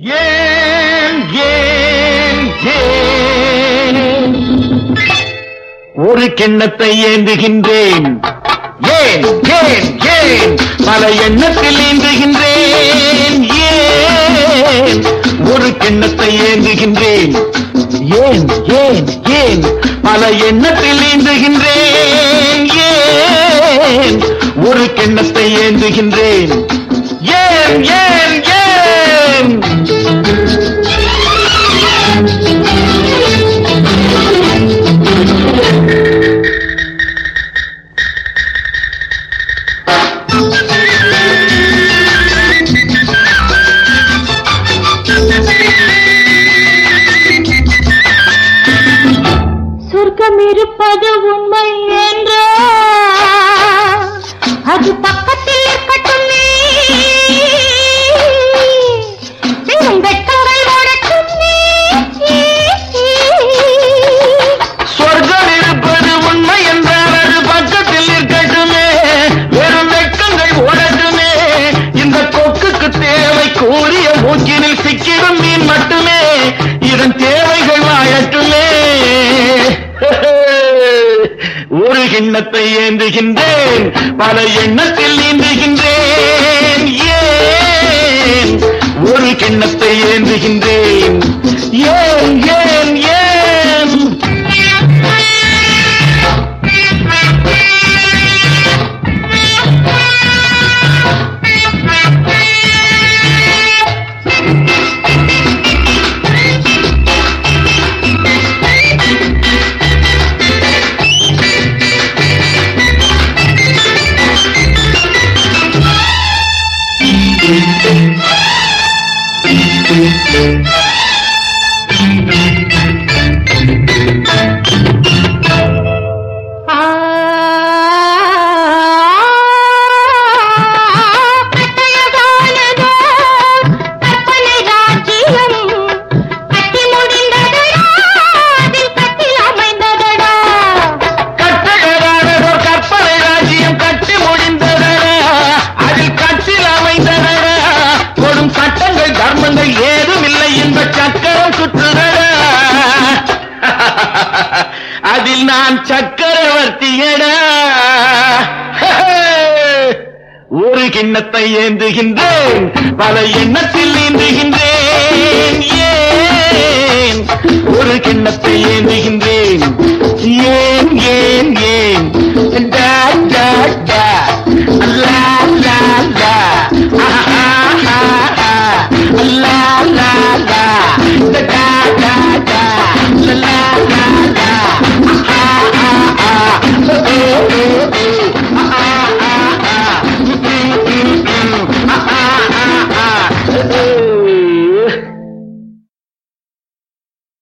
ஏன் ஏன் ஏன்? ஒரு கிண்ணத்தை ஏந்துகின்றேன். ஏன் ஏன் ஏன்? பல எண்ணத்தில் ஏந்துகின்றேன். ஏன்? ஒரு கிண்ணத்தை ஏந்துகின்றேன். ஏன் ஏன் ஏன்? பல எண்ணத்தில் ஏந்துகின்றேன். ஏன்? ஒரு கிண்ணத்தை ஏந்துகின்றேன். ஏன் ஏன்? இருப்பது உண்மை என்றா? அது பக்கத்தில் கிண்ணத்தை ஏந்துகின்றேன். பல எண்ணத்தில் நீந்துகின்றேன். ஏன்? ஒரு கிண்ணத்தை ஏந்துகின்றேன். ஏன்? 嗯嗯嗯嗯嗯嗯嗯嗯 துன்பங்கள் ஏதும் இல்லை இந்த சக்கரம் சுற்றுதடா அதில் நான் சக்கரவர்த்தியடா ஒரு கிண்ணத்தை ஏந்துகின்றேன் பல எண்ணத்தில் ஏந்துகின்றேன் Allah